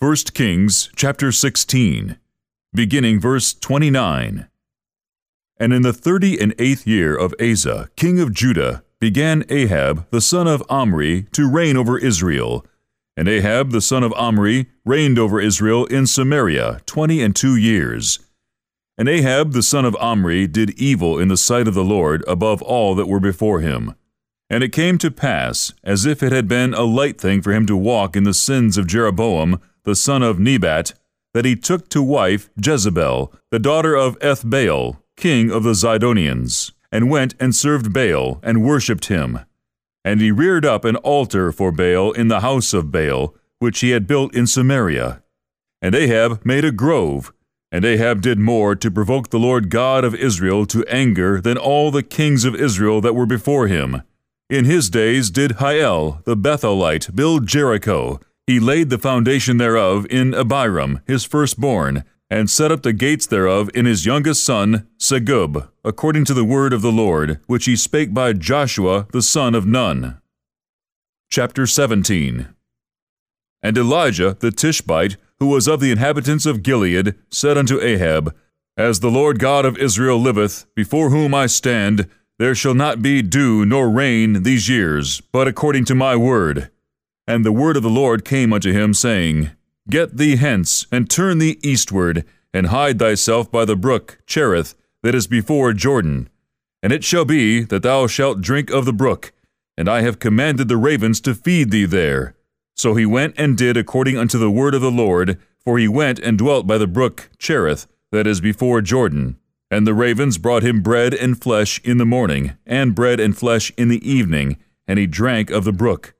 1 Kings chapter 16, beginning verse 29. And in the thirty and eighth year of Asa, king of Judah, began Ahab the son of Omri to reign over Israel. And Ahab the son of Omri reigned over Israel in Samaria twenty and two years. And Ahab the son of Omri did evil in the sight of the Lord above all that were before him. And it came to pass, as if it had been a light thing for him to walk in the sins of Jeroboam the son of Nebat, that he took to wife Jezebel, the daughter of Ethbaal, king of the Zidonians, and went and served Baal, and worshipped him. And he reared up an altar for Baal in the house of Baal, which he had built in Samaria. And Ahab made a grove, and Ahab did more to provoke the Lord God of Israel to anger than all the kings of Israel that were before him. In his days did Hiel the Bethelite build Jericho. He laid the foundation thereof in Abiram, his firstborn, and set up the gates thereof in his youngest son, Segub, according to the word of the Lord, which he spake by Joshua the son of Nun. Chapter 17 And Elijah the Tishbite, who was of the inhabitants of Gilead, said unto Ahab, As the Lord God of Israel liveth, before whom I stand, there shall not be dew nor rain these years, but according to my word. And the word of the Lord came unto him, saying, Get thee hence, and turn thee eastward, and hide thyself by the brook Cherith, that is before Jordan. And it shall be that thou shalt drink of the brook, and I have commanded the ravens to feed thee there. So he went and did according unto the word of the Lord, for he went and dwelt by the brook Cherith, that is before Jordan. And the ravens brought him bread and flesh in the morning, and bread and flesh in the evening, and he drank of the brook.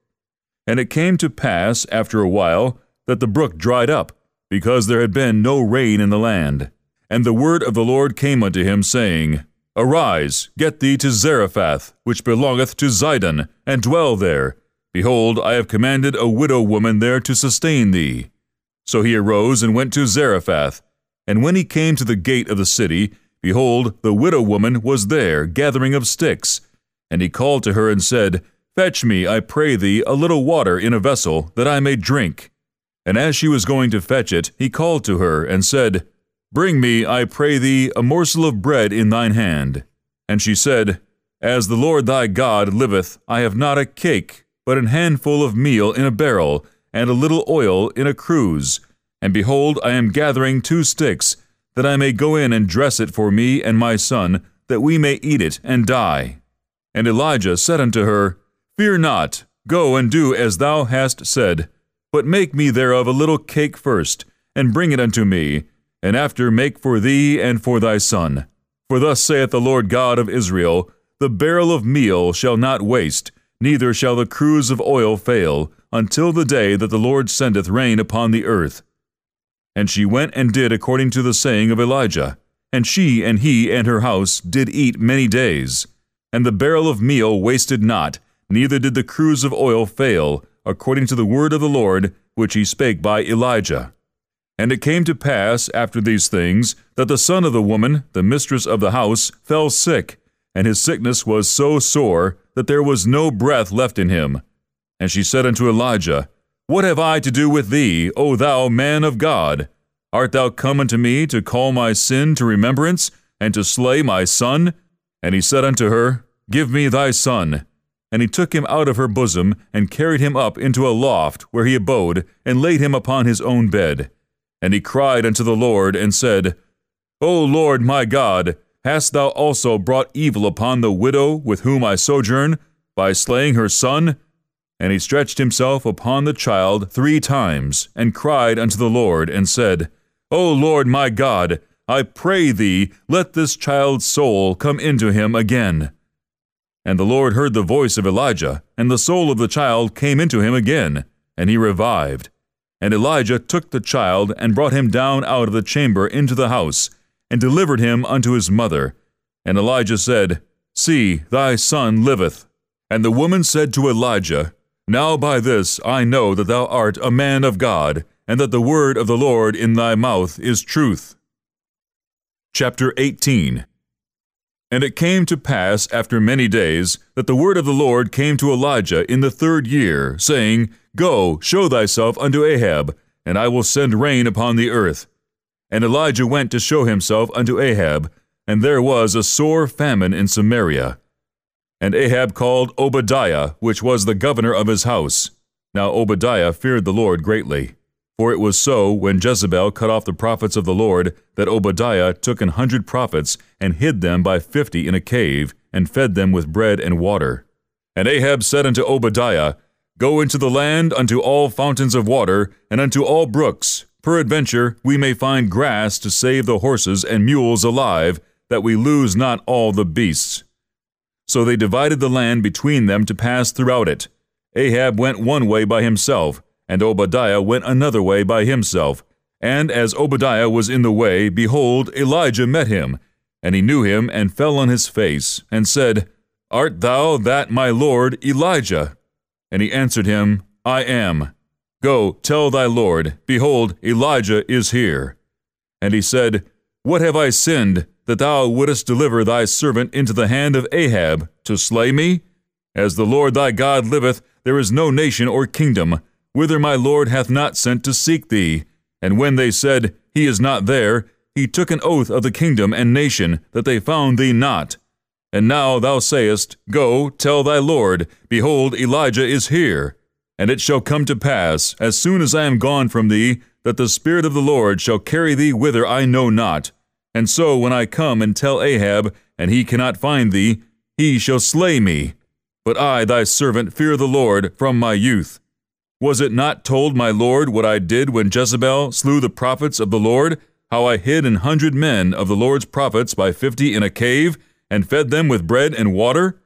And it came to pass after a while that the brook dried up, because there had been no rain in the land. And the word of the Lord came unto him, saying, Arise, get thee to Zarephath, which belongeth to Zidon, and dwell there. Behold, I have commanded a widow woman there to sustain thee. So he arose and went to Zarephath. And when he came to the gate of the city, Behold, the widow woman was there, gathering of sticks. And he called to her and said, Fetch me, I pray thee, a little water in a vessel, that I may drink. And as she was going to fetch it, he called to her and said, Bring me, I pray thee, a morsel of bread in thine hand. And she said, As the Lord thy God liveth, I have not a cake, but an handful of meal in a barrel, and a little oil in a cruse. And behold, I am gathering two sticks, that I may go in and dress it for me and my son, that we may eat it and die. And Elijah said unto her, Fear not, go and do as thou hast said, but make me thereof a little cake first, and bring it unto me, and after make for thee and for thy son. For thus saith the Lord God of Israel, The barrel of meal shall not waste, neither shall the cruse of oil fail, until the day that the Lord sendeth rain upon the earth. And she went and did according to the saying of Elijah. And she and he and her house did eat many days. And the barrel of meal wasted not, neither did the cruse of oil fail, according to the word of the Lord, which he spake by Elijah. And it came to pass after these things that the son of the woman, the mistress of the house, fell sick, and his sickness was so sore that there was no breath left in him. And she said unto Elijah, what have I to do with thee, O thou man of God? Art thou come unto me to call my sin to remembrance, and to slay my son? And he said unto her, Give me thy son. And he took him out of her bosom, and carried him up into a loft, where he abode, and laid him upon his own bed. And he cried unto the Lord, and said, O Lord my God, hast thou also brought evil upon the widow with whom I sojourn, by slaying her son? And he stretched himself upon the child three times, and cried unto the Lord, and said, O Lord my God, I pray thee, let this child's soul come into him again. And the Lord heard the voice of Elijah, and the soul of the child came into him again, and he revived. And Elijah took the child, and brought him down out of the chamber into the house, and delivered him unto his mother. And Elijah said, See, thy son liveth. And the woman said to Elijah, now by this I know that thou art a man of God, and that the word of the Lord in thy mouth is truth. Chapter 18 And it came to pass after many days that the word of the Lord came to Elijah in the third year, saying, Go, show thyself unto Ahab, and I will send rain upon the earth. And Elijah went to show himself unto Ahab, and there was a sore famine in Samaria. And Ahab called Obadiah, which was the governor of his house. Now Obadiah feared the Lord greatly. For it was so, when Jezebel cut off the prophets of the Lord, that Obadiah took an hundred prophets, and hid them by fifty in a cave, and fed them with bread and water. And Ahab said unto Obadiah, Go into the land unto all fountains of water, and unto all brooks. Peradventure we may find grass to save the horses and mules alive, that we lose not all the beasts. So they divided the land between them to pass throughout it. Ahab went one way by himself, and Obadiah went another way by himself. And as Obadiah was in the way, behold, Elijah met him. And he knew him, and fell on his face, and said, Art thou that my lord Elijah? And he answered him, I am. Go, tell thy lord, Behold, Elijah is here. And he said, What have I sinned, that thou wouldest deliver thy servant into the hand of Ahab, to slay me? As the Lord thy God liveth, there is no nation or kingdom, whither my Lord hath not sent to seek thee. And when they said, He is not there, he took an oath of the kingdom and nation that they found thee not. And now thou sayest, Go, tell thy Lord, Behold, Elijah is here. And it shall come to pass, as soon as I am gone from thee, that the Spirit of the Lord shall carry thee whither I know not. And so when I come and tell Ahab, and he cannot find thee, he shall slay me. But I, thy servant, fear the Lord from my youth. Was it not told my Lord what I did when Jezebel slew the prophets of the Lord, how I hid an hundred men of the Lord's prophets by fifty in a cave, and fed them with bread and water?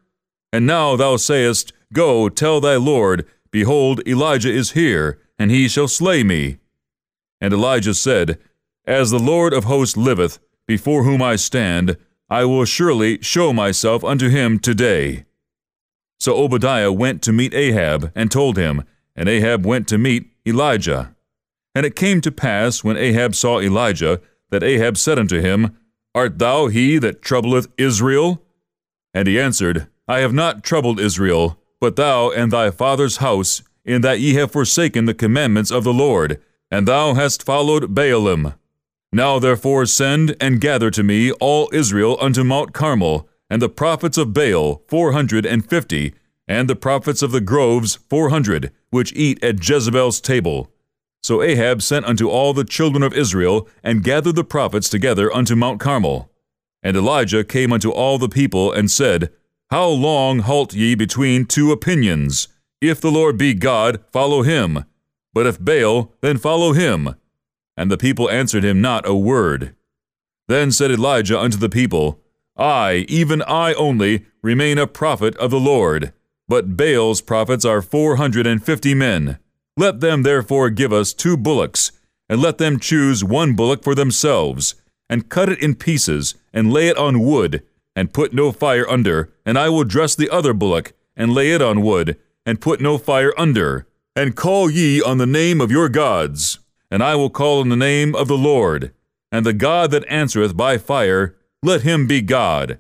And now thou sayest, Go, tell thy Lord, Behold, Elijah is here, and he shall slay me. And Elijah said, As the Lord of hosts liveth, before whom I stand, I will surely show myself unto him today. So Obadiah went to meet Ahab, and told him, and Ahab went to meet Elijah. And it came to pass, when Ahab saw Elijah, that Ahab said unto him, Art thou he that troubleth Israel? And he answered, I have not troubled Israel, but thou and thy father's house, in that ye have forsaken the commandments of the Lord, and thou hast followed Baalim. Now therefore send and gather to me all Israel unto Mount Carmel, and the prophets of Baal four hundred and fifty, and the prophets of the groves four hundred, which eat at Jezebel's table. So Ahab sent unto all the children of Israel, and gathered the prophets together unto Mount Carmel. And Elijah came unto all the people, and said, How long halt ye between two opinions? If the Lord be God, follow him. But if Baal, then follow him. And the people answered him not a word. Then said Elijah unto the people, I, even I only, remain a prophet of the Lord. But Baal's prophets are four hundred and fifty men. Let them therefore give us two bullocks, and let them choose one bullock for themselves, and cut it in pieces, and lay it on wood, and put no fire under, and I will dress the other bullock, and lay it on wood, and put no fire under. And call ye on the name of your gods, and I will call on the name of the Lord. And the God that answereth by fire, let him be God.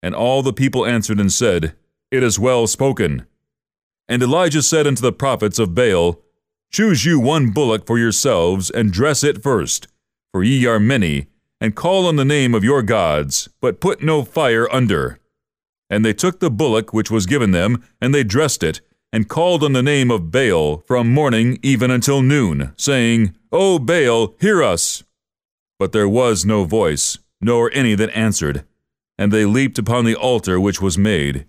And all the people answered and said, it is well spoken. And Elijah said unto the prophets of Baal, Choose you one bullock for yourselves, and dress it first, for ye are many, and call on the name of your gods, but put no fire under. And they took the bullock which was given them, and they dressed it, and called on the name of Baal from morning even until noon, saying, O Baal, hear us! But there was no voice, nor any that answered. And they leaped upon the altar which was made.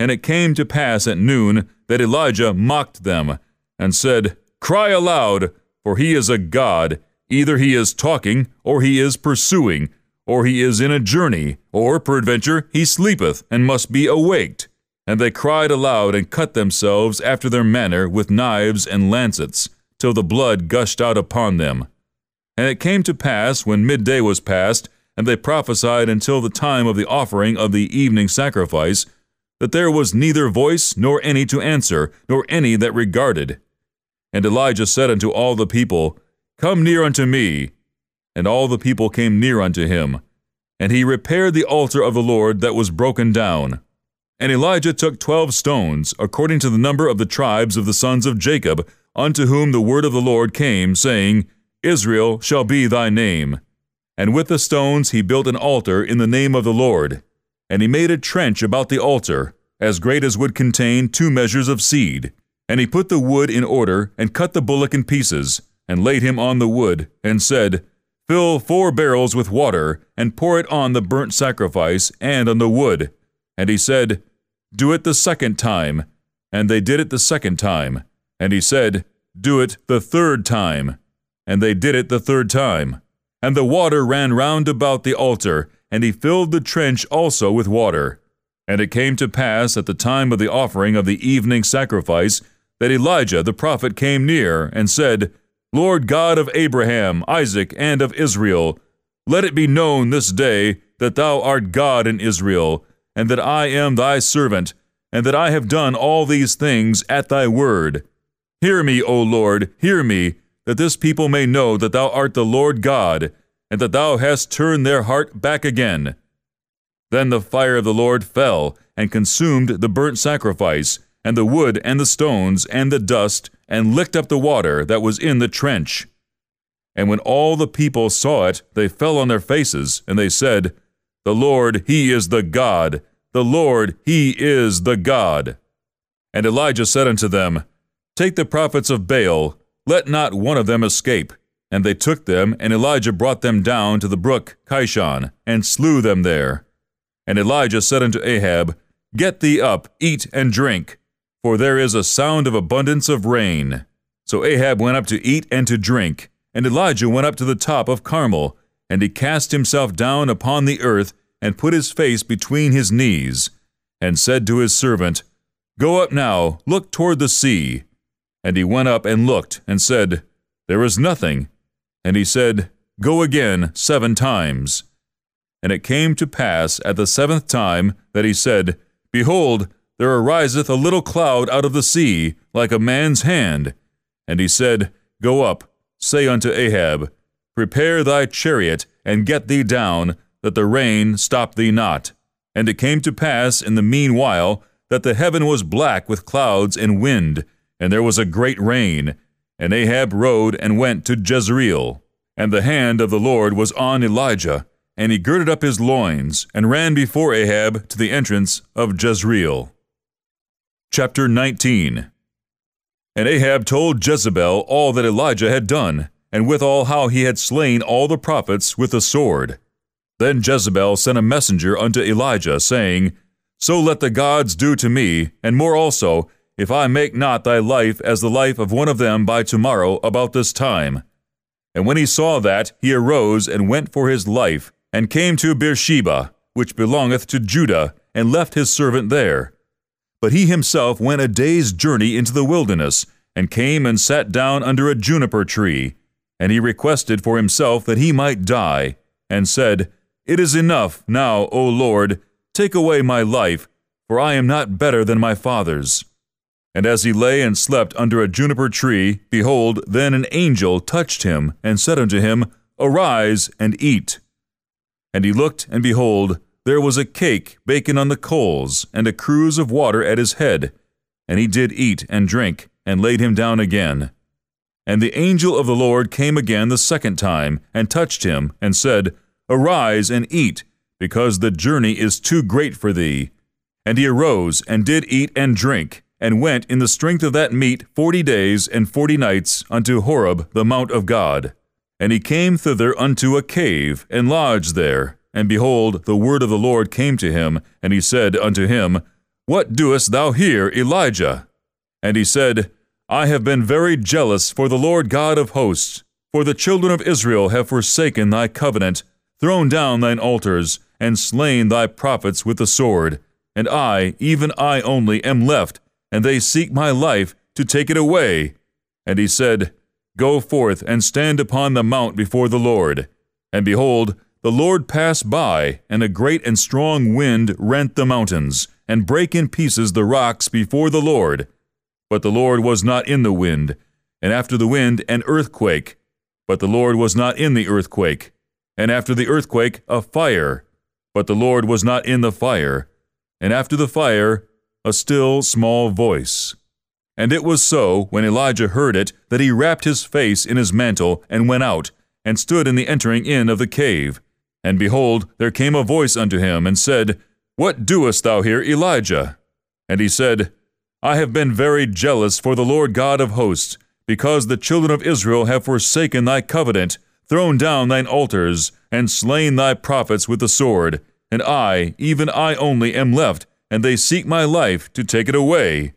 And it came to pass at noon that Elijah mocked them, and said, Cry aloud, for he is a god. Either he is talking, or he is pursuing, or he is in a journey, or peradventure he sleepeth, and must be awaked. And they cried aloud, and cut themselves after their manner with knives and lancets, till the blood gushed out upon them. And it came to pass, when midday was past, and they prophesied until the time of the offering of the evening sacrifice, that there was neither voice nor any to answer, nor any that regarded. And Elijah said unto all the people, Come near unto me. And all the people came near unto him. And he repaired the altar of the Lord that was broken down. And Elijah took twelve stones, according to the number of the tribes of the sons of Jacob, unto whom the word of the Lord came, saying, Israel shall be thy name. And with the stones he built an altar in the name of the Lord. And he made a trench about the altar, as great as would contain two measures of seed. And he put the wood in order, and cut the bullock in pieces, and laid him on the wood, and said, Fill four barrels with water, and pour it on the burnt sacrifice and on the wood. And he said, Do it the second time. And they did it the second time. And he said, Do it the third time. And they did it the third time. And the water ran round about the altar, and he filled the trench also with water. And it came to pass at the time of the offering of the evening sacrifice that Elijah the prophet came near and said, Lord God of Abraham, Isaac, and of Israel, let it be known this day that thou art God in Israel, and that I am thy servant, and that I have done all these things at thy word. Hear me, O Lord, hear me, that this people may know that thou art the Lord God, and that thou hast turned their heart back again. Then the fire of the Lord fell, and consumed the burnt sacrifice, and the wood, and the stones, and the dust, and licked up the water that was in the trench. And when all the people saw it, they fell on their faces, and they said, The Lord, He is the God, the Lord, He is the God. And Elijah said unto them, Take the prophets of Baal, let not one of them escape. And they took them, and Elijah brought them down to the brook Kishon, and slew them there. And Elijah said unto Ahab, Get thee up, eat and drink, for there is a sound of abundance of rain. So Ahab went up to eat and to drink, and Elijah went up to the top of Carmel, and he cast himself down upon the earth, and put his face between his knees, and said to his servant, Go up now, look toward the sea. And he went up and looked, and said, There is nothing. And he said, Go again seven times. And it came to pass at the seventh time that he said, Behold, there ariseth a little cloud out of the sea, like a man's hand. And he said, Go up, say unto Ahab, Prepare thy chariot, and get thee down, that the rain stop thee not. And it came to pass in the meanwhile that the heaven was black with clouds and wind, and there was a great rain. And Ahab rode and went to Jezreel. And the hand of the Lord was on Elijah, and he girded up his loins, and ran before Ahab to the entrance of Jezreel. Chapter 19 And Ahab told Jezebel all that Elijah had done, and withal how he had slain all the prophets with the sword. Then Jezebel sent a messenger unto Elijah, saying, So let the gods do to me, and more also, if I make not thy life as the life of one of them by tomorrow about this time. And when he saw that, he arose and went for his life, and came to Beersheba, which belongeth to Judah, and left his servant there. But he himself went a day's journey into the wilderness, and came and sat down under a juniper tree. And he requested for himself that he might die, and said, it is enough now, O Lord, take away my life, for I am not better than my fathers. And as he lay and slept under a juniper tree, behold, then an angel touched him, and said unto him, Arise and eat. And he looked, and behold, there was a cake baken on the coals, and a cruse of water at his head. And he did eat and drink, and laid him down again. And the angel of the Lord came again the second time, and touched him, and said, Arise and eat, because the journey is too great for thee. And he arose, and did eat and drink, and went in the strength of that meat forty days and forty nights unto Horeb the mount of God. And he came thither unto a cave, and lodged there. And behold, the word of the Lord came to him, and he said unto him, What doest thou here, Elijah? And he said, I have been very jealous for the Lord God of hosts, for the children of Israel have forsaken thy covenant, thrown down thine altars, and slain thy prophets with the sword. And I, even I only, am left, and they seek my life to take it away. And he said, Go forth and stand upon the mount before the Lord. And behold, the Lord passed by, and a great and strong wind rent the mountains, and brake in pieces the rocks before the Lord. But the Lord was not in the wind, and after the wind an earthquake. But the Lord was not in the earthquake and after the earthquake, a fire. But the Lord was not in the fire, and after the fire, a still small voice. And it was so, when Elijah heard it, that he wrapped his face in his mantle, and went out, and stood in the entering in of the cave. And behold, there came a voice unto him, and said, What doest thou here, Elijah? And he said, I have been very jealous for the Lord God of hosts, because the children of Israel have forsaken thy covenant, thrown down thine altars, and slain thy prophets with the sword. And I, even I only, am left, and they seek my life to take it away.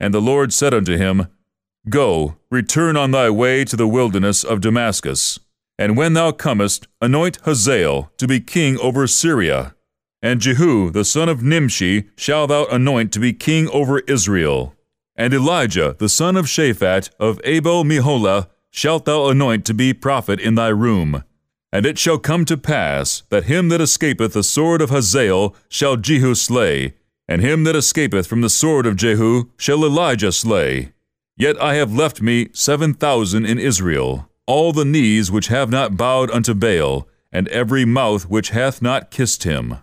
And the Lord said unto him, Go, return on thy way to the wilderness of Damascus. And when thou comest, anoint Hazael to be king over Syria. And Jehu the son of Nimshi shalt thou anoint to be king over Israel. And Elijah the son of Shaphat of Abel Meholah shalt thou anoint to be prophet in thy room. And it shall come to pass that him that escapeth the sword of Hazael shall Jehu slay, and him that escapeth from the sword of Jehu shall Elisha slay. Yet I have left me seven thousand in Israel, all the knees which have not bowed unto Baal, and every mouth which hath not kissed him.